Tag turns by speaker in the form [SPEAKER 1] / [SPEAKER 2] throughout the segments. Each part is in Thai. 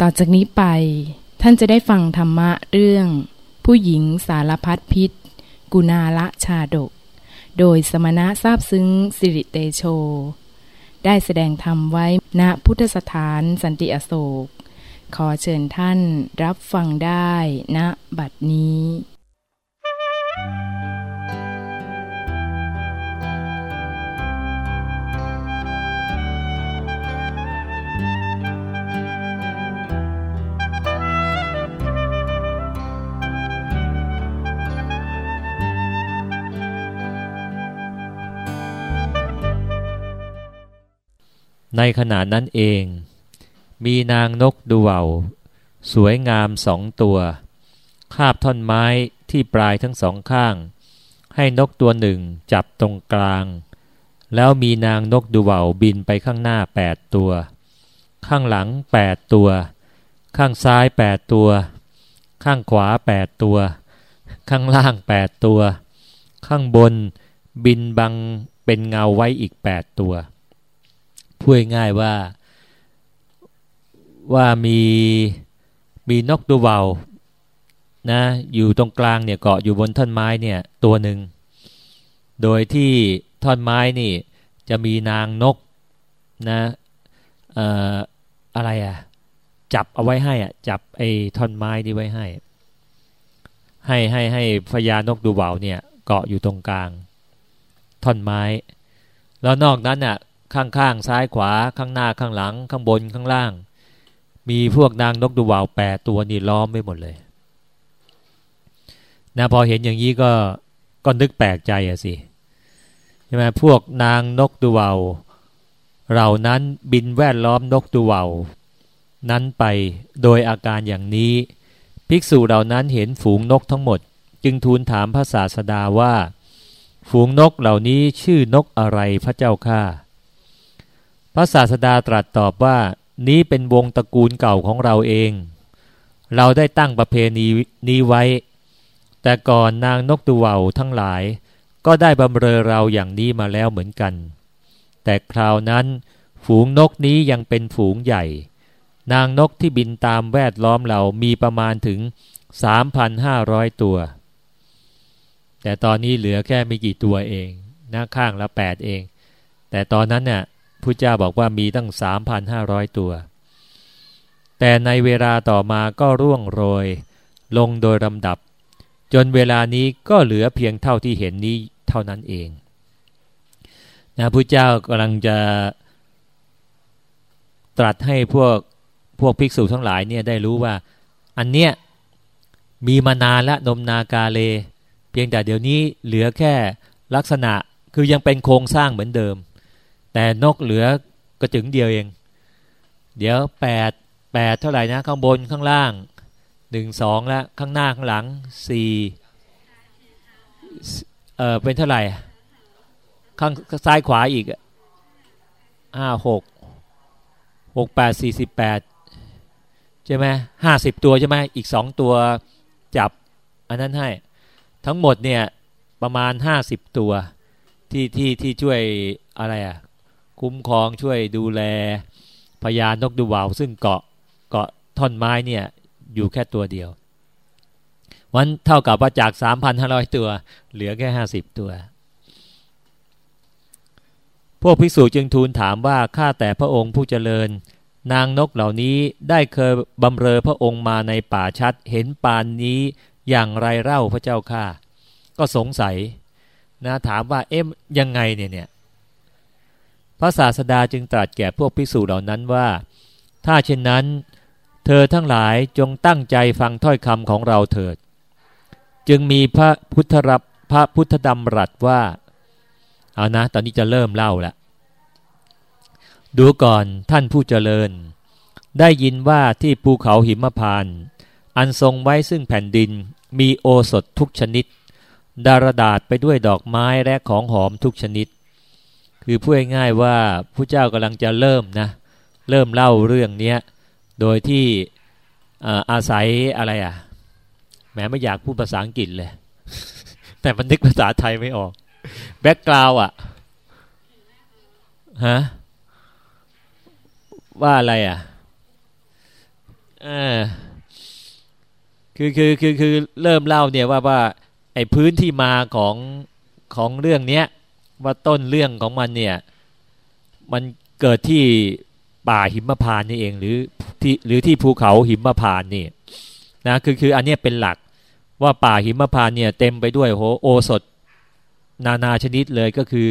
[SPEAKER 1] ต่อจากนี้ไป ท่านจะได้ฟังธรรมะเรื่อง ผู้หญิงสารพัดพิษ กุณาละชาดก โดยสมณะทราบซึ้งสิริเตโช ได้แสดงธรรมไว้ณพุทธสถานสันติอโศก ขอเชิญท่านรับฟังได้ณบัดนี้
[SPEAKER 2] ในขณะนั้นเอง มีนางนกดูเวาสวยงามสองตัว คาบท่อนไม้ที่ปลายทั้งสองข้าง ให้นกตัวหนึ่งจับตรงกลาง แล้วมีนางนกดูเวาบินไปข้างหน้าแปดตัว ข้างหลังแปดตัว ข้างซ้ายแปดตัว ข้างขวาแปดตัว ข้างล่างแปดตัว ข้างบนบินบังเป็นเงาไว้อีกแปดตัว พูดง่ายว่าว่ามีมีนกตัวเบานะอยู่ตรงกลางเนี่ยเกาะอยู่บนท่อนไม้เนี่ยตัวหนึ่งโดยที่ท่อนไม้นี่จะมีนางนกนะเอ่ออะไรอะ่ะจับเอาไว้ให้อะจับไอ้ท่อนไม้นี่ไว้ให้ ให้ให้ให้พญานกดูเบาเนี่ยเกาะอยู่ตรงกลาง ท่อนไม้ แล้วนอกนั้นอะ ข้างๆซ้ายขวาข้างหน้าข้างหลัง ข้างบนข้างล่าง มีพวกนางนกดูวาวแปดตัวนี่ล้อมไม่หมดเลยนะพอเห็นอย่างนี้ก็ก็นึกแปลกใจอะสิใช่ไหมพวกนางนกดูวาวเหล่านั้นบินแวดล้อมนกดูวาวนั้นไปโดยอาการอย่างนี้ ภิกษุเหล่านั้นเห็นฝูงนกทั้งหมด จึงทูลถามพระศาสดาว่า ฝูงนกเหล่านี้ชื่อนกอะไรพระเจ้าข้า พระศาสดาตรัสตอบว่านี้เป็นวงตระกูลเก่าของเราเอง เราได้ตั้งประเพณีนี้ไว้ แต่ก่อนนางนกตูว่าทั้งหลาย ก็ได้บำเรอเราอย่างนี้มาแล้วเหมือนกัน แต่คราวนั้น ฝูงนกนี้ยังเป็นฝูงใหญ่ นางนกที่บินตามแวดล้อมเรามีประมาณถึง 3,500 ตัว แต่ตอนนี้เหลือแค่ไม่กี่ตัวเองหน้าข้างละแปดเอง แต่ตอนนั้นเนี่ย พุทธเจ้าบอกว่ามีตั้ง 3,500 ตัว แต่ในเวลาต่อมาก็ร่วงโรย ลงโดยลำดับ จนเวลานี้ก็เหลือเพียงเท่าที่เห็นนี้เท่านั้นเองนะพุทธเจ้ากำลังจะตรัสให้พวกพวกภิกษุทั้งหลายเนี่ยได้รู้ว่า อันเนี้ยมีมานานละนมนากาเล เพียงแต่เดี๋ยวนี้เหลือแค่ลักษณะคือยังเป็นโครงสร้างเหมือนเดิม แต่นกเหลือกระจึงเดียวเอง เดี๋ยวแปดแปดเท่าไหร่นะข้างบนข้างล่างหนึ่งสองแล้วข้างหน้าข้างหลังสี่เออเป็นเท่าไหร่ ข้างซ้ายขวาอีกห้าหกหกแปดสี่สิบแปดใช่ไหมห้าสิบตัวใช่ไหมอีกสองตัวจับอันนั้นให้ ทั้งหมดเนี่ยประมาณห้าสิบตัวที่ที่ที่ช่วยอะไรอะ คุ้มครองช่วยดูแลพญานกดูวาวซึ่งเกาะเกาะท่อนไม้เนี่ยอยู่แค่ตัวเดียววันเท่ากับว่าจาก 3,500 ตัว เหลือแค่ 50 ตัว พวกภิกษุจึงทูลถามว่าข้าแต่พระองค์ผู้เจริญ นางนกเหล่านี้ได้เคยบำเรอพระองค์มาในป่าชัดเห็นปานนี้อย่างไรเล่าพระเจ้าข้าก็สงสัยนะถามว่าเอ๊ะยังไงเนี่ยเนี่ย พระศาสดาจึงตรัสแก่พวกภิกษุเหล่านั้นว่า ถ้าเช่นนั้น เธอทั้งหลายจงตั้งใจฟังถ้อยคำของเราเถิด จึงมีพระพุทธรับพระพุทธดำรัสว่า เอานะ ตอนนี้จะเริ่มเล่าละดูก่อนท่านผู้เจริญ ได้ยินว่าที่ภูเขาหิมพานอันทรงไว้ซึ่งแผ่นดินมีโอสถทุกชนิด ดารดาษไปด้วยดอกไม้และของหอมทุกชนิด คือพูดง่ายๆว่าผู้เจ้ากำลังจะเริ่มนะเริ่มเล่าเรื่องนี้โดยที่อาศัยอะไรอะแม้ไม่อยากพูดภาษาอังกฤษเลย แต่มันนึกภาษาไทยไม่ออกแบ็กกราวอะฮะว่าอะไรอะเออคือคือคือคือเริ่มเล่าเนี่ยว่าว่าไอ้พื้นที่มาของของเรื่องเนี้ย ว่าต้นเรื่องของมันเนี่ย มันเกิดที่ป่าหิมพานนี่เองหรือที่หรือที่ภูเขาหิมพานนี่นะคือคืออันนี้เป็นหลักว่าป่าหิมพานเนี่ยเต็มไปด้วยโหโอสถนานาชนิดเลยก็คือ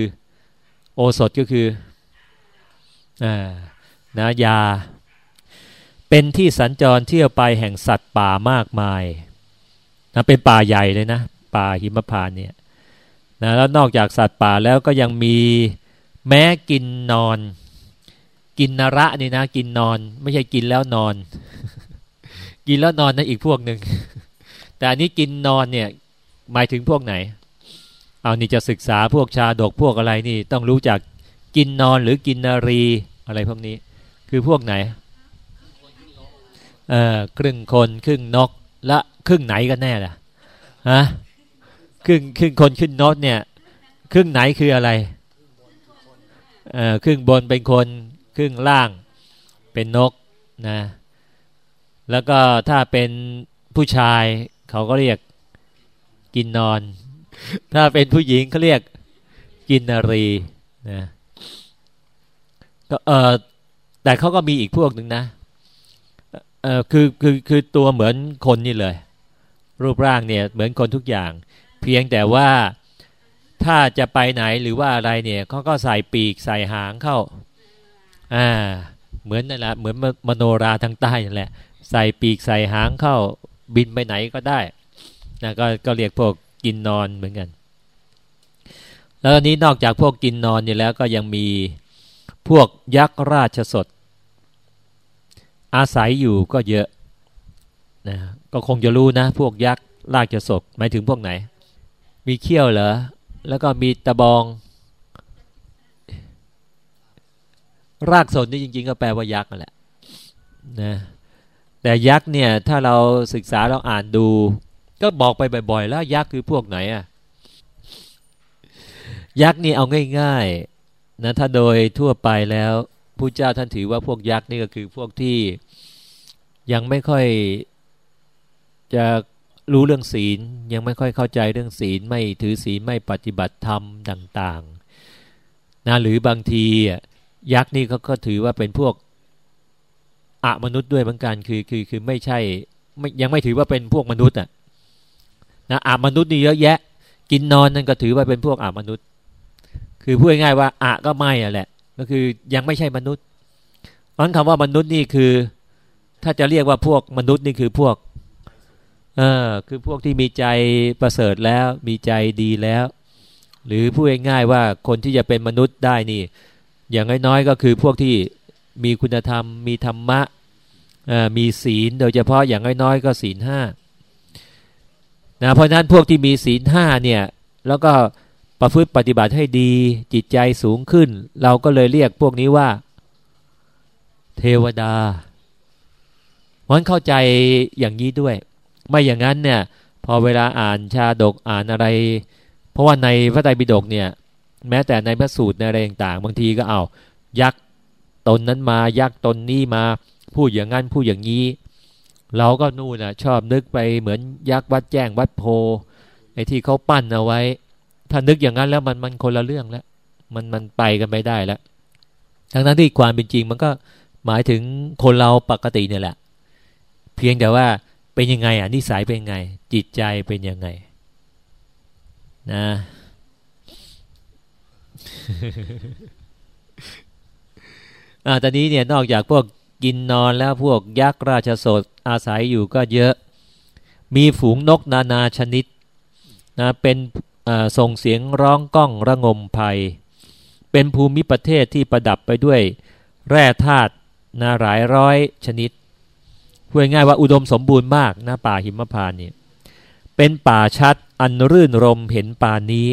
[SPEAKER 2] โอสถก็คืออ่านะยา เป็นที่สัญจรเที่ยวไปแห่งสัตว์ป่ามากมายนะเป็นป่าใหญ่เลยนะ ป่าหิมพานเนี่ย นะแล้วนอกจากสัตว์ป่าแล้วก็ยังมีแม้กินนอน กินนระนี่นะ กินนอน ไม่ใช่กินแล้วนอน กินแล้วนอนนั่นอีกพวกหนึ่งแต่อันนี้กินนอนเนี่ยหมายถึงพวกไหน เอานี่จะศึกษาพวกชาดกพวกอะไรนี่ต้องรู้จักกินนอนหรือกินนารีอะไรพวกนี้ คือพวกไหนเออครึ่งคนครึ่งนกและครึ่งไหนกันแน่ล่ะฮะ ครึ่งครึ่งคนครึ่งนกเนี่ยครึ่งไหนคืออะไรเออครึ่งบนเป็นคนครึ่งล่างเป็นนกนะแล้วก็ถ้าเป็นผู้ชายเขาก็เรียกกินนอน ถ้าเป็นผู้หญิงเขาเรียกกินนารีนะก็เออแต่เขาก็มีอีกพวกหนึ่งนะเออคือคือคือตัวเหมือนคนนี่เลย รูปร่างเนี่ยเหมือนคนทุกอย่าง พียงแต่ว่าถ้าจะไปไหนหรือว่าอะไรเนี่ยเขาก็ใส่ปีกใส่หางเข้าอ่าเหมือนนั่นแหละเหมือนมโนราทางใต้นั่นแหละ ใส่ปีกใส่หางเข้าบินไปไหนก็ได้นะก็ก็เรียกพวกกินนอนเหมือนกัน แล้วนี้นอกจากพวกกินนอนเนี่แล้วก็ยังมีพวกยักษ์ราชสดอาศัยอยู่ก็เยอะนะก็คงจะรู้นะ พวกยักษ์ราชสดหมายถึงพวกไหน มีเขี้ยวเหรอ แล้วก็มีตะบอง รากสนนี่จริง ๆ ก็แปลว่ายักษ์นั่นแหละนะแต่ยักษ์เนี่ยถ้าเราศึกษาเราอ่านดู ก็บอกไปบ่อย ๆ แล้วยักษ์คือพวกไหนอะยักษ์นี่เอาง่ายๆนะถ้าโดยทั่วไปแล้วผู้เจ้าท่านถือว่าพวกยักษ์นี่ก็คือพวกที่ยังไม่ค่อยจะ รู้เรื่องศีลยังไม่ค่อยเข้าใจเรื่องศีลไม่ถือศีลไม่ปฏิบัติธรรมต่างๆนะหรือบางทียักษ์นี่เขาก็ถือว่าเป็นพวกอะมนุษย์ด้วยเหมือนกันคือคือคือไม่ใช่ไม่ยังไม่ถือว่าเป็นพวกมนุษย์อะนะอะมนุษย์นี่เยอะแยะ กินนอนนั่นก็ถือว่าเป็นพวกอะมนุษย์ คือพูดง่ายว่าอะก็ไม่อะแหละ ก็คือยังไม่ใช่มนุษย์เพราะคำว่ามนุษย์นี่คือ ถ้าจะเรียกว่าพวกมนุษย์นี่คือพวก เออคือพวกที่มีใจประเสริฐแล้ว มีใจดีแล้ว หรือพูดง่ายๆว่าคนที่จะเป็นมนุษย์ได้นี่ อย่างน้อยๆก็คือพวกที่มีคุณธรรม มีธรรมะมีศีลโดยเฉพาะอย่างน้อยๆก็ศีลห้านะเพราะนั้นพวกที่มีศีลห้าเนี่ยแล้วก็ประพฤติปฏิบัติให้ดีจิตใจสูงขึ้น เราก็เลยเรียกพวกนี้ว่า เทวดาวันเข้าใจอย่างนี้ด้วย ไม่อย่างนั้นเนี่ยพอเวลาอ่านชาดกอ่านอะไร เพราะว่าในพระไตรปิฎกเนี่ย แม้แต่ในพระสูตรในอะไรต่างๆ บางทีก็เอายักษ์ตนนั้นมายักษ์ตนนี้มาพูดอย่างนั้นพูดอย่างนี้ เราก็นู่นนะชอบนึกไปเหมือนยักษ์วัดแจ้งวัดโพไอ้ที่เขาปั้นเอาไว้ ถ้านึกอย่างนั้นแล้วมันมันคนละเรื่องแล้ว มันมันไปกันไม่ได้แล้วทั้งนั้นที่ความเป็นจริงมันก็หมายถึงคนเราปกติเนี่ยแหละ เพียงแต่ว่า เป็นยังไงอะนิสัยเป็นยังไง จิตใจเป็นยังไง นะอ่าตอนนี้เนี่ยนอกจากพวกกินนอนแล้วพวกยักษ์ราชสดอาศัยอยู่ก็เยอะ มีฝูงนกนานาชนิดนะเป็นส่งเสียงร้องก้องระงมภัย เป็นภูมิประเทศที่ประดับไปด้วยแร่ธาตุนาหลายร้อยชนิด พูดง่ายว่าอุดมสมบูรณ์มากนะป่าหิมพานนี่เป็นป่าชัดอันรื่นรมเห็นป่านี้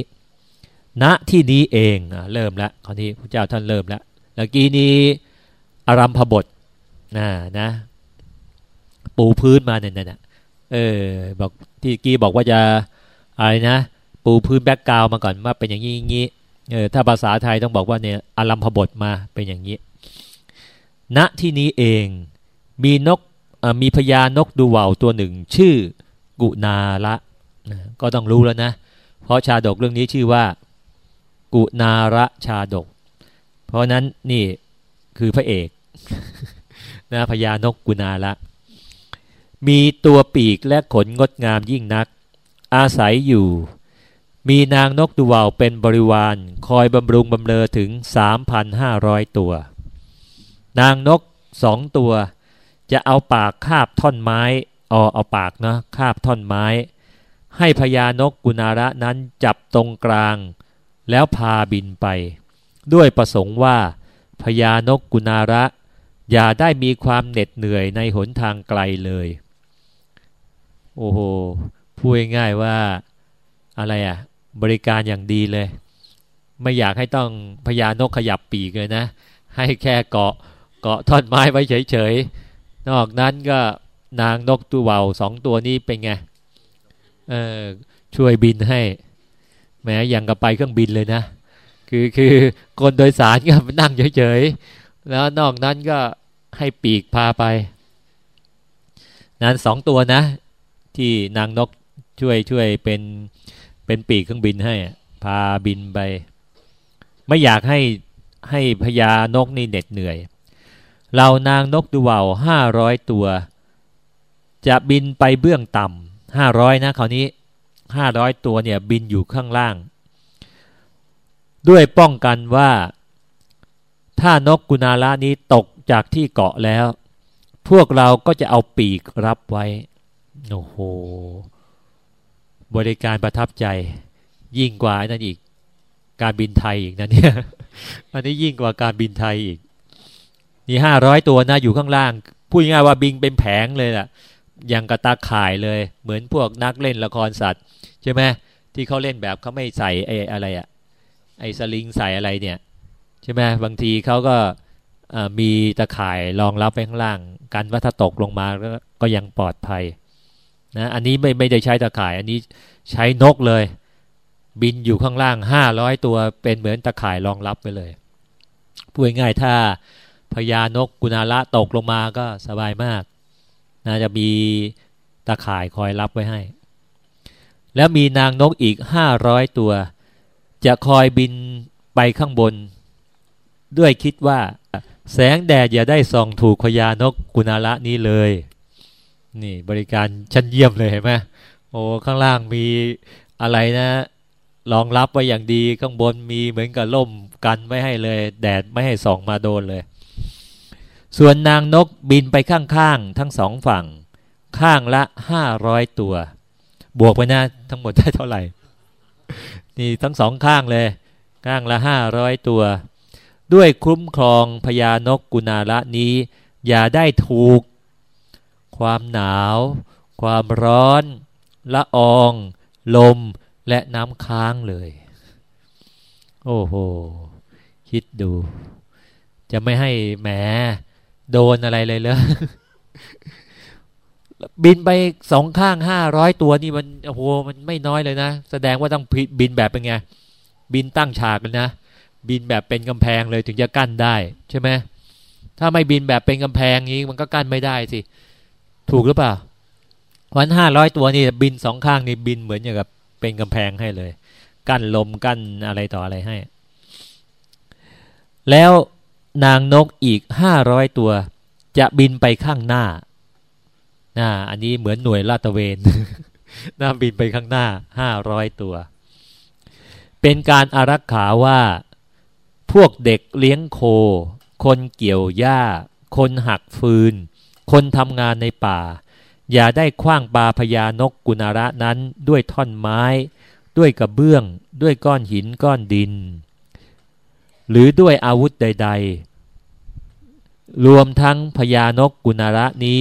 [SPEAKER 2] ณที่นี้เองเริ่มแล้วคราวนี้พระเจ้าท่านเริ่มแล้วเมื่อกี้นี้อารัมพบทนะนะ ปูพื้นมาเนี่ยนะเออบอกที่กี้บอกว่าจะอะไรนะ ปูพื้นแบ็กกราวมาก่อนว่าเป็นอย่างนี้อย่างนี้เออถ้าภาษาไทยต้องบอกว่าเนี่ยอารัมพบทมาเป็นอย่างนี้ ณที่นี้เองมีนก มีพญานกดูว่าวตัวหนึ่ง ชื่อกุนาละก็ต้องรู้แล้วนะ เพราะชาดกเรื่องนี้ชื่อว่า กุนาระชาดก เพราะนั้นนี่คือพระเอกนะพญานกกุนาละ มีตัวปีกและขนงดงามยิ่งนัก อาศัยอยู่ มีนางนกดูว่าวเป็นบริวาร คอยบำรุงบำเรอถึง 3,500 ตัว นางนกสองตัว จะเอาปากคาบท่อนไม้ออเอาปากนะคาบท่อนไม้ ให้พญานกกุณาระนั้นจับตรงกลาง แล้วพาบินไป ด้วยประสงค์ว่าพญานกกุณาระ อย่าได้มีความเหน็ดเหนื่อยในหนทางไกลเลย โอ้โหพูดง่ายว่าอะไรอะบริการอย่างดีเลย ไม่อยากให้ต้องพญานกขยับปีกเลยนะ ให้แค่เกาะเกาะท่อนไม้ไว้เฉยๆ นอกนั้นก็นางนกตัวเบาสองตัวนี้เป็นไงเออช่วยบินให้แม้อย่างกับไปเครื่องบินเลยนะ คือคือคนโดยสารก็นั่งเฉยๆแล้วนอกนั้นก็ให้ปีกพาไป นั้นสองตัวนะ ที่นางนกช่วยช่วยเป็นเป็นปีกเครื่องบินให้ พาบินไป ไม่อยากให้ให้พญานกนี่เหน็ดเหนื่อย เหล่านางนกดูว่าวห้าร้อยตัว จะบินไปเบื้องต่ำห้าร้อยนะคราวนี้ห้าร้อยตัวเนี่ยบินอยู่ข้างล่าง ด้วยป้องกันว่า ถ้านกกุณาละนี้ตกจากที่เกาะแล้ว พวกเราก็จะเอาปีกรับไว้ โอ้โห บริการประทับใจยิ่งกว่านั่นอีก การบินไทยอีกนะเนี่ย อันนี้ยิ่งกว่าการบินไทยอีก นี่ห้าร้อยตัวนะอยู่ข้างล่าง พูดง่ายว่าบิงเป็นแผงเลยล่ะ อย่างกระตาข่ายเลย เหมือนพวกนักเล่นละครสัตว์ใช่ไหมที่เขาเล่นแบบเขาไม่ใส่ไอ้อะไรอะไอ้สลิงใส่อะไรเนี่ยใช่ไหมบางทีเขาก็มีตะข่ายรองรับไปข้างล่าง กันว่าถ้าตกลงมาก็ก็ยังปลอดภัยนะอันนี้ไม่ไม่ได้ใช้ตะข่าย อันนี้ใช้นกเลย บินอยู่ข้างล่างห้าร้อยตัวเป็นเหมือนตะข่ายรองรับไปเลยพูดง่ายถ้า พญานกกุณาละตกลงมาก็สบายมากน่าจะมีตะข่ายคอยรับไว้ให้ แล้วมีนางนกอีกห้าร้อยตัว จะคอยบินไปข้างบน ด้วยคิดว่า แสงแดดอย่าได้ส่องถูกพญานกกุณาละนี้เลย นี่บริการชั้นเยี่ยมเลยเห็นไหมโอ้ข้างล่างมีอะไรนะรองรับไว้อย่างดีข้างบนมีเหมือนกับล่มกันไว้ให้เลย แดดไม่ให้ส่องมาโดนเลย ส่วนนางนกบินไปข้างๆทั้งสองฝั่ง ข้างละห้าร้อยตัว บวกไปนะทั้งหมดได้เท่าไหร่ นี่ทั้งสองข้างเลย ข้างละห้าร้อยตัว ด้วยคุ้มครองพญานกกุณาละนี้ อย่าได้ถูก ความหนาว ความร้อน ละออง ลมและน้ำค้างเลย โอ้โห คิดดู จะไม่ให้แหม โดนอะไรเลยเลยบินไปสองข้างห้าร้อยตัวนี่มันโอ้โหมันไม่น้อยเลยนะ แสดงว่าต้องบินแบบเป็นไง บินตั้งฉากเลยนะ บินแบบเป็นกำแพงเลยถึงจะกั้นได้ใช่ไหมถ้าไม่บินแบบเป็นกำแพงนี้มันก็กั้นไม่ได้สิ ถูกหรือเปล่า วันห้าร้อยตัวนี่บินสองข้างนี่บินเหมือนอย่างกับเป็นกำแพงให้เลย กั้นลมกั้นอะไรต่ออะไรให้ แล้ว นางนกอีกห้าร้อยตัว จะบินไปข้างหน้านะอันนี้เหมือนหน่วยลาตะเวนน่าบินไปข้างหน้าห้าร้อยตัว เป็นการอารักขาว่า พวกเด็กเลี้ยงโค คนเกี่ยวหญ้า คนหักฟืน คนทำงานในป่า อย่าได้คว้างปลาพญานกกุณาระนั้นด้วยท่อนไม้ ด้วยกระเบื้อง ด้วยก้อนหินก้อนดิน หรือด้วยอาวุธใด ๆ รวมทั้งพญานกกุณาระนี้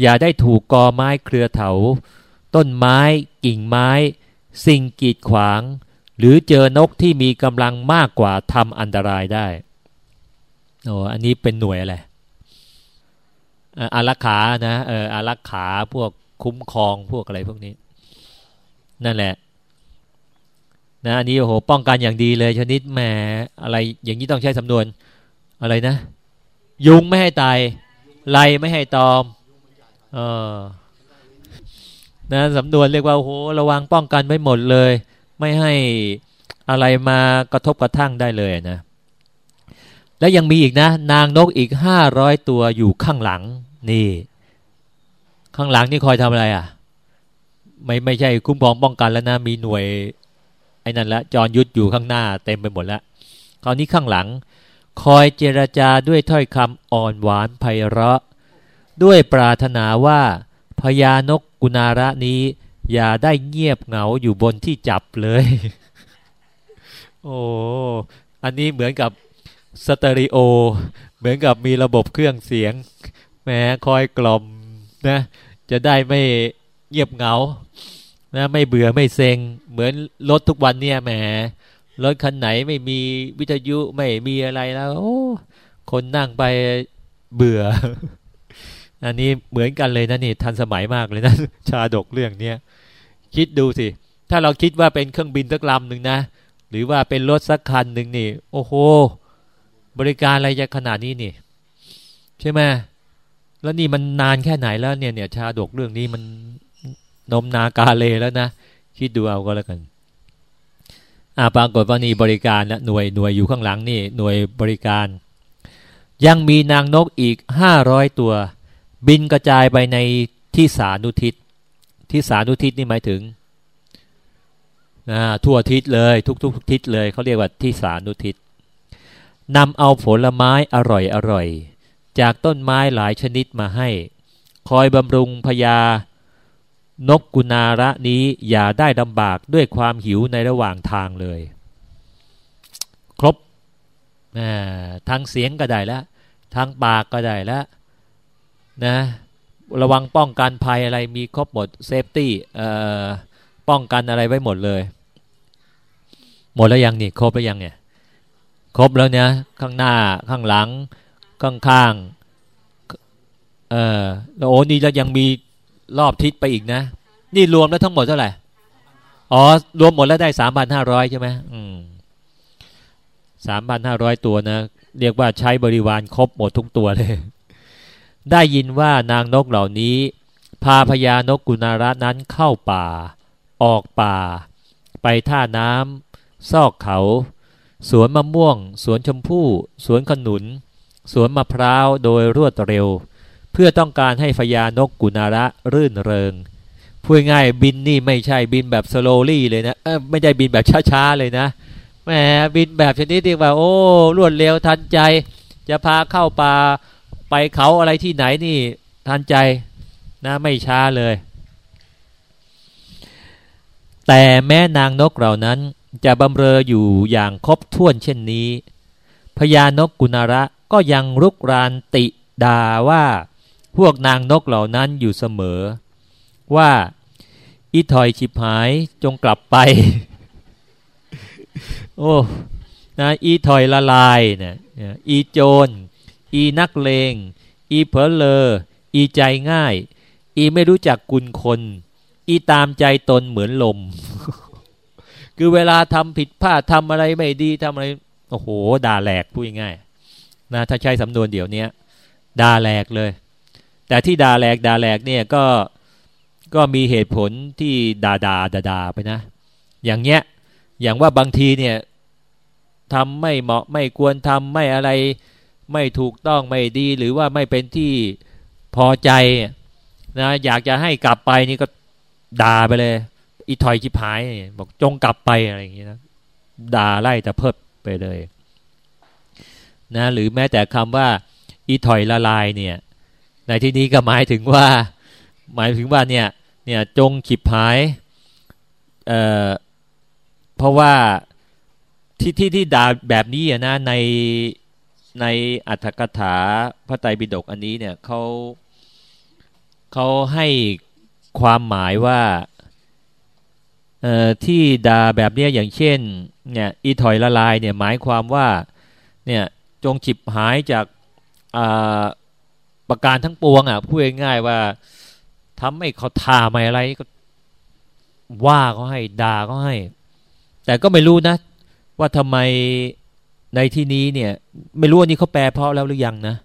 [SPEAKER 2] อย่าได้ถูกกอไม้เครือเถา ต้นไม้กิ่งไม้ สิ่งกีดขวาง หรือเจอนกที่มีกำลังมากกว่าทำอันตรายได้โอ้อันนี้เป็นหน่วยอะไรอารักขานะเอออารักขาพวกคุ้มครองพวกอะไรพวกนี้ นั่นแหละ นะอันนี้โอ้โหป้องกันอย่างดีเลยชนิดแหมอะไรอย่างนี้ต้องใช้สำนวนอะไรนะ ยุงไม่ให้ตายไล่ไม่ให้ตอมเออนะสำนวนเรียกว่าโอ้โหระวังป้องกันไว้หมดเลย ไม่ให้อะไรมากระทบกระทั่งได้เลยนะ แล้วยังมีอีกนะ นางนกอีกห้าร้อยตัวอยู่ข้างหลังนี่ ข้างหลังนี่คอยทำอะไรอะ ไม่ไม่ใช่คุ้มครองป้องกันแล้วนะมีหน่วย ไอ้นั่นละจรยุทธอยู่ข้างหน้าเต็มไปหมดล้วคราวนี้ข้างหลัง คอยเจรจาด้วยถ้อยคำอ่อนหวานไพเราะ ด้วยปรารถนาว่าพญานกกุณาระนี้ อย่าได้เงียบเหงาอยู่บนที่จับเลย โอ้อันนี้เหมือนกับสเตอริโอ เหมือนกับมีระบบเครื่องเสียงแหมคอยกล่อมนะ จะได้ไม่เงียบเหงา นะไม่เบื่อไม่เซ็ง เหมือนรถทุกวันเนี่ยแหมรถคันไหนไม่มีวิทยุไม่มีอะไรแล้ว โอ้คนนั่งไปเบื่อ อันนี้เหมือนกันเลยนะนี่ทันสมัยมากเลยนะชาดกเรื่องเนี้ยคิดดูสิ ถ้าเราคิดว่าเป็นเครื่องบินสักลำหนึ่งนะ หรือว่าเป็นรถสักคันหนึ่งนี่ โอ้โห บริการอะไรจะขนาดนี้นี่ ใช่ไหมแล้วนี่มันนานแค่ไหนแล้วเนี่ยเนี่ยชาดกเรื่องนี้มัน นมนากาเลแล้วนะคิดดูเอาก็แล้วกันอ่าปรากฏว่านี่บริการนะหน่วยหน่วยอยู่ข้างหลังนี่หน่วยบริการ ยังมีนางนกอีกห้าร้อยตัว บินกระจายไปในที่สานุทิศที่สานุทิศนี่หมายถึงทั่วทิศเลยทุกๆทิศเลยเขาเรียกว่าที่สานุทิศนำเอาผลไม้อร่อยอร่อย จากต้นไม้หลายชนิดมาให้ คอยบำรุงพญา นกกุณาระนี้อย่าได้ลำบากด้วยความหิวในระหว่างทางเลย ครบทางเสียงก็ได้แล้วทางปากก็ได้แล้วนะระวังป้องกันภัยอะไรมีครบหมดเซฟตี้ป้องกันอะไรไว้หมดเลย หมดแล้วยังนี่ครบแล้วยังเนี่ยครบแล้วเนี่ยข้างหน้าข้างหลัง ข้างข้างเออแล้วโอ้นี่แล้วยังมี รอบทิศไปอีกนะ นี่รวมแล้วทั้งหมดเท่าไหร่อ๋อรวมหมดแล้วได้สามพันห้าร้อยใช่ไหมอืมสามพันห้าร้อยตัวนะ เรียกว่าใช้บริวารครบหมดทุกตัวเลย ได้ยินว่านางนกเหล่านี้ พาพญานกกุณาระนั้นเข้าป่า ออกป่า ไปท่าน้ำซอกเขา สวนมะม่วง สวนชมพู่ สวนขนุน สวนมะพร้าวโดยรวดเร็ว เพื่อต้องการให้พญานกกุณาระรื่นเริงพูดง่ายบินนี่ไม่ใช่บินแบบสโลลี่เลยนะเออไม่ได้บินแบบช้าๆเลยนะแหมบินแบบชนิดที่ว่าโอ้รวดเร็วทันใจ จะพาเข้าป่าไปเขาอะไรที่ไหนนี่ทันใจนะไม่ช้าเลย แต่แม้นางนกเหล่านั้นจะบำเรออยู่อย่างครบถ้วนเช่นนี้พญานกกุณาระก็ยังรุกรานติดาว่า พวกนางนกเหล่านั้นอยู่เสมอ ว่าอีถอยฉิบหายจงกลับไป โอ้นะอีถอยละลายเนี่ยอีโจร อีนักเลง อีเพลเลอ อีใจง่าย อีไม่รู้จักกุลคน อีตามใจตนเหมือนลม คือเวลาทำผิดพลาดทำอะไรไม่ดีทำอะไร โอ้โห ด่าแหลกพูดง่ายนะถ้าใช้สำนวนเดี๋ยวนี้ด่าแหลกเลย แต่ที่ด่าแหลกด่าแหลกเนี่ยก็ก็มีเหตุผลที่ด่าด่าด่าด่าไปนะ อย่างเงี้ยอย่างว่าบางทีเนี่ยทำไม่เหมาะไม่ควรทำไม่อะไรไม่ถูกต้องไม่ดีหรือว่าไม่เป็นที่พอใจนะอยากจะให้กลับไปนี่ก็ด่าไปเลย อีถอยชิพาย บอกจงกลับไปอะไรอย่างนี้นะด่าไล่แต่เพิบไปเลยนะหรือแม้แต่คำว่า อีถอยละลายเนี่ย ในที่นี้ก็หมายถึงว่า หมายถึงว่าเนี่ยเนี่ยจงขิบหายเอ่อเพราะว่าที่ที่ที่ด่าแบบนี้นะในในอัตถกถาพระไตรปิฎกอันนี้เนี่ยเขาเขาให้ความหมายว่าเอ่อที่ด่าแบบนี้อย่างเช่นเนี่ยอีถอยละลายเนี่ยหมายความว่าเนี่ยจงฉิบหายจาก ประการทั้งปวงอะพูดง่ายๆว่าทำให้เขาทาไม่อะไรก็ว่าเขาให้ด่าเขาให้ แต่ก็ไม่รู้นะ ว่าทำไมในที่นี้เนี่ย ไม่รู้ว่านี่เขาแปลเพราะแล้วหรือยังนะ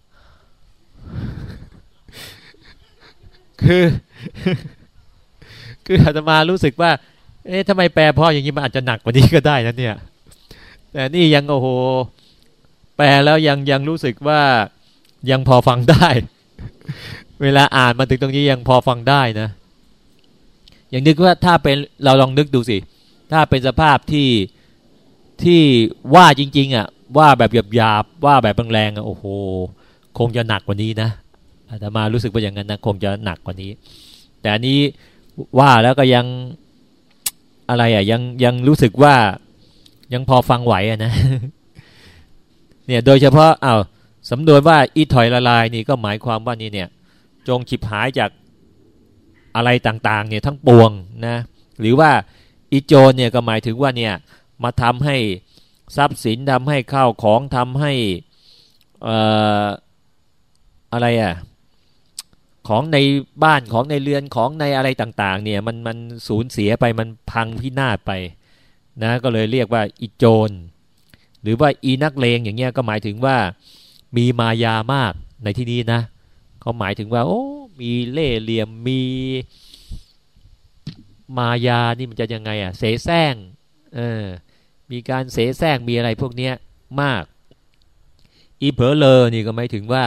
[SPEAKER 2] คือ คืออาตมารู้สึกว่า เอ๊ะทำไมแปลเพ่ออย่างนี้มันอาจจะหนักกว่านี้ก็ได้นะเนี่ย แต่นี่ยังโอ้โห แปลแล้วยังยังรู้สึกว่ายังพอฟังได้ เวลาอ่านมาถึงตรงนี้ยังพอฟังได้นะอย่างนึกว่าถ้าเป็นเราลองนึกดูสิ ถ้าเป็นสภาพที่ที่ว่าจริง ๆ อะ ว่าแบบหยาบๆว่าแบบแรงๆอะโอ้โห คงจะหนักกว่านี้นะอาตมารู้สึกว่าอย่างนั้นนะคงจะหนักกว่านี้ แต่อันนี้ว่าแล้วก็ยังอะไรอะยังยังรู้สึกว่ายังพอฟังไหวอะนะเนี่ยโดยเฉพาะอา้าว สำนวนว่าอีถอยละลายนี่ก็หมายความว่านี่เนี่ยจงฉิบหายจากอะไรต่างๆเนี่ยทั้งปวงนะหรือว่าอีโจรเนี่ยก็หมายถึงว่าเนี่ยมาทำให้ทรัพย์สินทำให้ข้าวของทำให้อ่ออะไรอะของในบ้านของในเรือนของในอะไรต่างๆเนี่ยมันมันสูญเสียไปมันพังพินาศไปนะก็เลยเรียกว่าอีโจรหรือว่าอีนักเลงอย่างเงี้ยก็หมายถึงว่า มีมายามากในที่นี้นะเขาหมายถึงว่า โอ้มีเล่เหลี่ยมมีมายานี่มันจะยังไงอะเสแสร้งเออมีการเสแสร้งมีอะไรพวกเนี้ยมาก อีเพอเลอร์นี่ก็หมายถึงว่า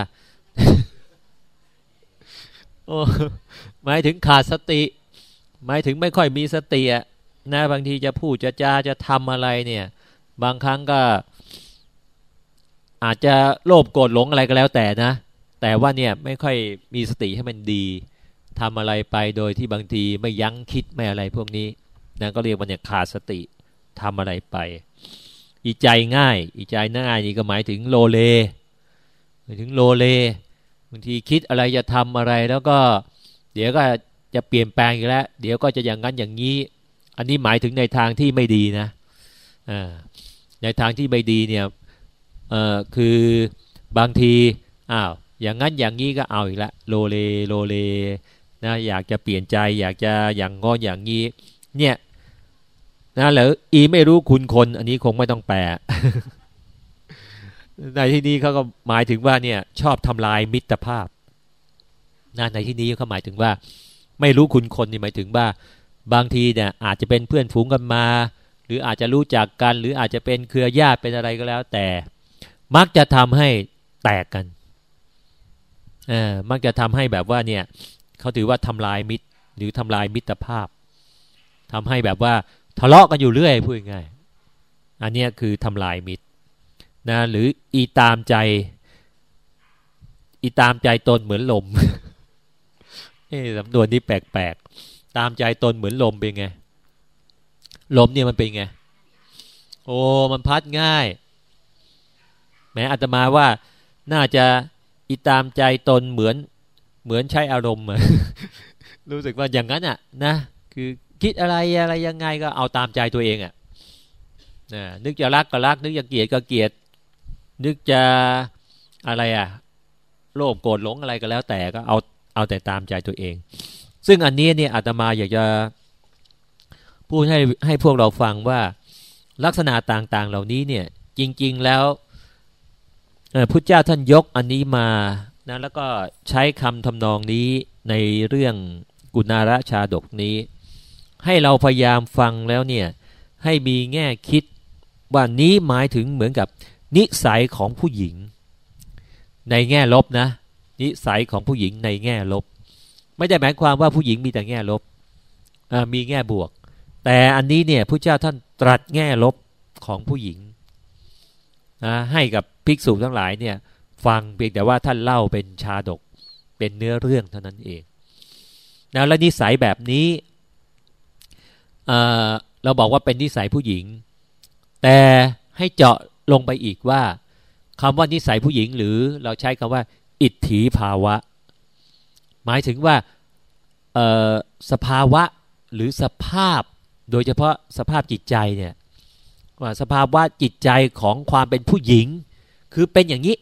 [SPEAKER 2] โอ้หมายถึงขาดสติ หมายถึงไม่ค่อยมีสติอะนะบางทีจะพูดจะจาจะทำอะไรเนี่ย บางครั้งก็ อาจจะโลภโกรธหลงอะไรก็แล้วแต่นะ แต่ว่าเนี่ยไม่ค่อยมีสติให้มันดีทำอะไรไปโดยที่บางทีไม่ยั้งคิดไม่อะไรพวกนี้นะก็เรียกว่าเนี่ยขาดสติทำอะไรไป อีใจง่าย อีใจง่ายนี่ก็หมายถึงโลเลหมายถึงโลเลบางทีคิดอะไรจะทำอะไรแล้วก็ เดี๋ยวก็จะเปลี่ยนแปลงอีกแล้ว เดี๋ยวก็จะอย่างนั้นอย่างนี้ อันนี้หมายถึงในทางที่ไม่ดีนะในทางที่ไม่ดีเนี่ย เออคือบางทีอ้าวอย่างนั้นอย่างนี้ก็เอาอีกแล้วโลเลโลเลนะอยากจะเปลี่ยนใจอยากจะอย่างงออย่างนี้ เนี่ยนะแล้วอีไม่รู้คุณคน อันนี้คงไม่ต้องแปลในที่นี้เขาก็หมายถึงว่าเนี่ยชอบทำลายมิตรภาพนะในที่นี้เขาหมายถึงว่า ไม่รู้คุณคนนี่หมายถึงว่า บางทีเนี่ยอาจจะเป็นเพื่อนฝูงกันมา หรืออาจจะรู้จักกัน หรืออาจจะเป็นเครือญาติเป็นอะไรก็แล้ว แต่ มักจะทำให้แตกกันเออมักจะทำให้แบบว่าเนี่ยเขาถือว่าทำลายมิตร หรือทำลายมิตรภาพทำให้แบบว่าทะเลาะกันอยู่เรื่อยพูดง่ายอันนี้คือทำลายมิตรนะหรืออีตามใจ อีตามใจตนเหมือนลมเอ๊สำนวนนี้แปลกๆ ตามใจตนเหมือนลมเป็นไง ลมเนี่ยมันเป็นไง โอ้ มันพัดง่าย แม้อาตมาว่าน่าจะอีตามใจตนเหมือนเหมือนใช้อารมณ์รู้สึกว่าอย่างนั้นอะนะคือคิดอะไรอะไรยังไงก็เอาตามใจตัวเองอะนะนึกจะรักก็รัก นึกจะเกลียดก็เกลียด นึกจะอะไรอะโลภโกรธหลงอะไรก็แล้วแต่ก็เอาเอาแต่ตามใจตัวเอง ซึ่งอันนี้เนี่ยอาตมาอยากจะพูดให้ให้พวกเราฟังว่าลักษณะต่างๆ เหล่านี้เนี่ยจริง ๆ แล้ว พุทธเจ้าท่านยกอันนี้มานะแล้วก็ใช้คำทำนองนี้ในเรื่องกุณาระชาดกนี้ ให้เราพยายามฟังแล้วเนี่ยให้มีแง่คิดว่านี้หมายถึงเหมือนกับนิสัยของผู้หญิง ในแง่ลบนะ นิสัยของผู้หญิงในแง่ลบ ไม่ได้หมายความว่าผู้หญิงมีแต่แง่ลบมีแง่บวก แต่อันนี้เนี่ยพระเจ้าท่านตรัสแง่ลบของผู้หญิง นะให้กับภิกษุทั้งหลายเนี่ยฟังเพียงแต่ว่าท่านเล่าเป็นชาดกเป็นเนื้อเรื่องเท่านั้นเองนะและนิสัยแบบนี้เราบอกว่าเป็นนิสัยผู้หญิง แต่ให้เจาะลงไปอีกว่าคำว่านิสัยผู้หญิงหรือเราใช้คำว่า อิทธิภาวะ หมายถึงว่าสภาวะหรือสภาพโดยเฉพาะสภาพจิตใจเนี่ย สภาวะจิตใจของความเป็นผู้หญิง คือเป็นอย่างนี้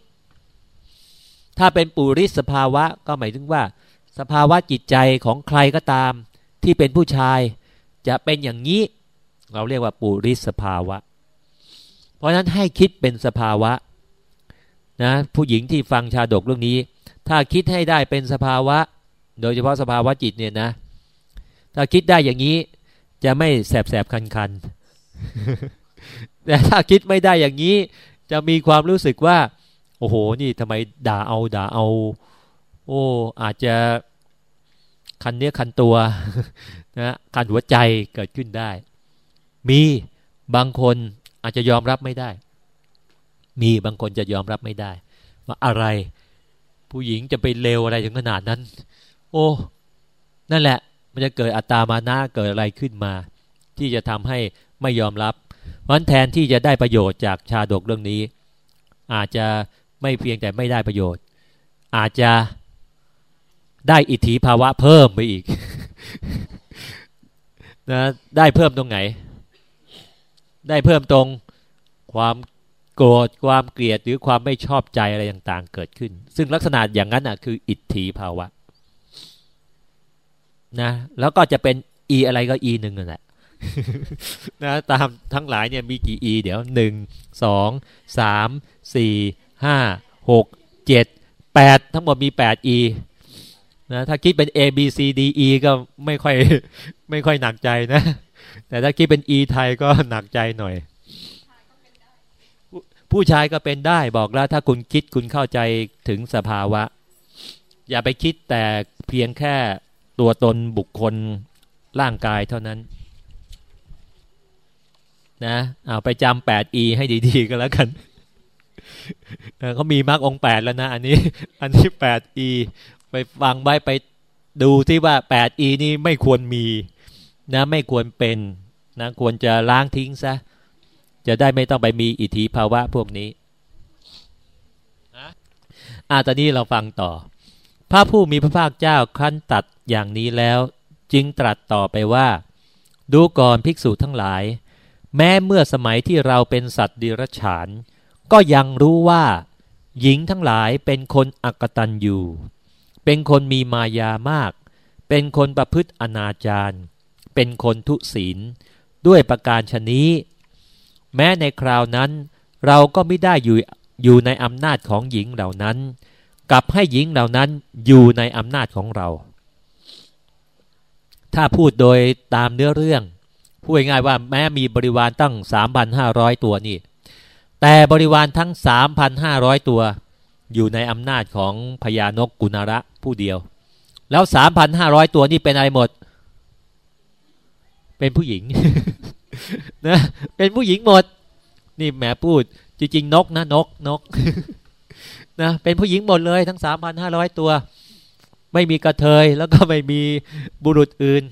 [SPEAKER 2] ถ้าเป็นปุริสภาวะก็หมายถึงว่า สภาวะจิตใจของใครก็ตาม ที่เป็นผู้ชาย จะเป็นอย่างนี้ เราเรียกว่าปุริสภาวะ เพราะฉะนั้นให้คิดเป็นสภาวะนะผู้หญิงที่ฟังชาดกเรื่องนี้ ถ้าคิดให้ได้เป็นสภาวะ โดยเฉพาะสภาวะจิตเนี่ยนะ ถ้าคิดได้อย่างนี้จะไม่แสบแสบคันคัน แต่ถ้าคิดไม่ได้อย่างนี้ จะมีความรู้สึกว่า โอ้โห นี่ทำไมด่าเอาด่าเอา โอ้อาจจะคันเนี้ยคันตัวนะคันหัวใจเกิดขึ้นได้ มีบางคนอาจจะยอมรับไม่ได้ มีบางคนจะยอมรับไม่ได้ ว่าอะไร ผู้หญิงจะไปเลวอะไรถึงขนาดนั้น โอ้นั่นแหละ มันจะเกิดอัตตามานะเกิดอะไรขึ้นมา ที่จะทำให้ไม่ยอมรับ มันแทนที่จะได้ประโยชน์จากชาดกเรื่องนี้ อาจจะไม่เพียงแต่ไม่ได้ประโยชน์ อาจจะได้อิทธิภาวะเพิ่มไปอีกนะได้เพิ่มตรงไหน ได้เพิ่มตรงความโกรธความเกลียดหรือความไม่ชอบใจอะไรต่าง ๆ เกิดขึ้น ซึ่งลักษณะอย่างนั้นอะคืออิทธิภาวะนะแล้วก็จะเป็นอีอะไรก็อีหนึ่งนั่นแหละ นะตามทั้งหลายเนี่ยมีกี่อีเดี๋ยวหนึ่งสองสามสี่ห้าหกเจ็ดแปดทั้งหมดมีแปดอีนะถ้าคิดเป็น A B C D E ก็ไม่ค่อยไม่ค่อยหนักใจนะ แต่ถ้าคิดเป็น E ไทยก็หนักใจหน่อย ผู้ชายก็เป็นได้บอกแล้ว ถ้าคุณคิดคุณเข้าใจถึงสภาวะ อย่าไปคิดแต่เพียงแค่ตัวตนบุคคลร่างกายเท่านั้น นะเอาไปจำแปดอีให้ดีๆก็แล้วกันเขามีมรรคองแปดแล้วนะ อันนี้ อันนี้แปดอีไปฟังไว้ไปดูที่ว่าแปดอีนี่ไม่ควรมีนะไม่ควรเป็นนะควรจะล้างทิ้งซะ จะได้ไม่ต้องไปมีอิทธิภาวะพวกนี้อ่าตอนนี้เราฟังต่อ พระผู้มีพระภาคเจ้าขั้นตัดอย่างนี้แล้ว จึงตรัสต่อไปว่า ดูก่อนภิกษุทั้งหลาย แม้เมื่อสมัยที่เราเป็นสัตว์ดิรัจฉาน ก็ยังรู้ว่า หญิงทั้งหลายเป็นคนอักตันอยู่ เป็นคนมีมายามาก เป็นคนประพฤติอนาจารเป็นคนทุศีล ด้วยประการชนี้ แม้ในคราวนั้น เราก็ไม่ได้อยู่อยู่ในอำนาจของหญิงเหล่านั้น กลับให้หญิงเหล่านั้นอยู่ในอำนาจของเรา ถ้าพูดโดยตามเนื้อเรื่อง พูดง่ายว่าแม้มีบริวารตั้ง 3,500 ตัวนี่ แต่บริวารทั้ง 3,500 ตัว อยู่ในอำนาจของพญานกกุณระผู้เดียว แล้วสามพันห้าร้อยตัวนี่เป็นอะไรหมด เป็นผู้หญิงนะเป็นผู้หญิงหมด นี่แหมพูดจริงๆนกนะนกนกนะเป็นผู้หญิงหมดเลยทั้งสามพันห้าร้อยตัว ไม่มีกระเทยแล้วก็ไม่มีบุรุษอื่น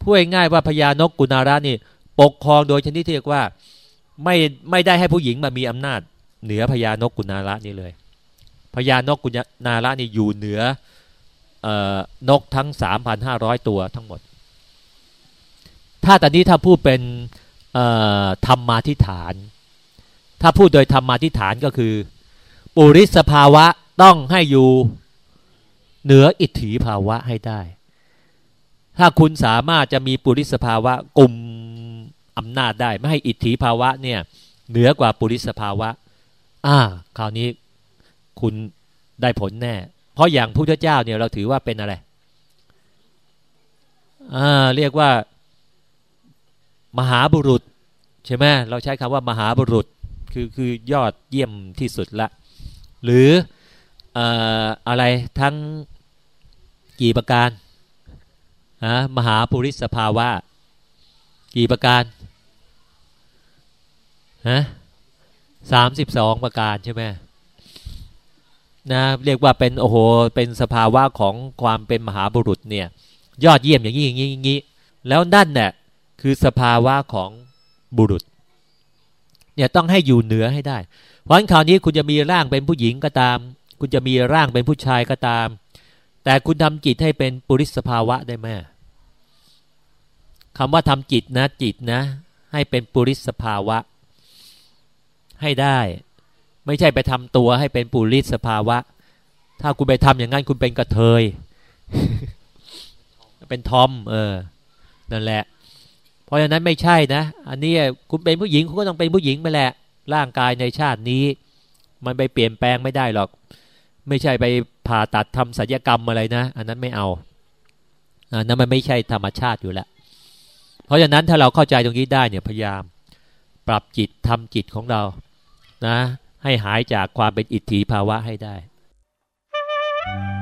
[SPEAKER 2] พูดง่ายว่าพญานกกุณาระนี่ปกครองโดยชนิดที่เรียกว่าไม่ไม่ได้ให้ผู้หญิงมามีอำนาจ เหนือพญานกกุณาระนี่เลยพญานกกุญนาระนี่อยู่เหนือนกทั้งสามพันห้าร้อยตัวทั้งหมด ถ้าตอนนี้ถ้าพูดเป็นธรรมาทิฐาน ถ้าพูดโดยธรรมาทิฐานก็คือ ปุริสภาวะต้องให้อยู่เหนืออิทธิภาวะให้ได้ ถ้าคุณสามารถจะมีปุริสภาวะกลุ่มอำนาจได้ ไม่ให้อิทธิภาวะเนี่ย เหนือกว่าปุริสภาวะ อ่า คราวนี้คุณได้ผลแน่ เพราะอย่างพระเจ้าเนี่ยเราถือว่าเป็นอะไร อ่า เรียกว่า มหาบุรุษ ใช่ไหมเราใช้คำว่ามหาบุรุษคือคือยอดเยี่ยมที่สุดละ หรืออะไรทั้งกี่ประการ ฮะมหาปุริสภาวะ กี่ประการฮะสามสิบสองประการใช่ไหมนะเรียกว่าเป็นโอ้โหเป็นสภาวะของความเป็นมหาบุรุษเนี่ย ยอดเยี่ยมอย่างนี้อย่างนี้อย่างนี้แล้วนั่นเนี่ยคือสภาวะของบุรุษ เนี่ยต้องให้อยู่เหนือให้ได้ เพราะฉะนั้นคราวนี้คุณจะมีร่างเป็นผู้หญิงก็ตาม คุณจะมีร่างเป็นผู้ชายก็ตาม แต่คุณทำจิตให้เป็นปุริสภาวะได้ไหมคำว่าทำจิตนะจิตนะ ให้เป็นปุริสภาวะ ให้ได้ ไม่ใช่ไปทำตัวให้เป็นปุริสภาวะ ถ้าคุณไปทำอย่างนั้นคุณเป็นกระเทย เป็นทอม เออ นั่นแหละ เพราะฉะนั้นไม่ใช่นะ อันนี้คุณเป็นผู้หญิงคุณก็ต้องเป็นผู้หญิงไปแหละ ร่างกายในชาตินี้ มันไปเปลี่ยนแปลงไม่ได้หรอก ไม่ใช่ไป ผ่าตัดทำศัลยกรรมอะไรนะ อันนั้นไม่เอาอันนั้นมันไม่ใช่ธรรมชาติอยู่แล้ว เพราะฉะนั้นถ้าเราเข้าใจตรงนี้ได้เนี่ยพยายามปรับจิตทำจิตของเรานะ ให้หายจากความเป็นอิทธิภาวะให้ได้
[SPEAKER 3] Thank you.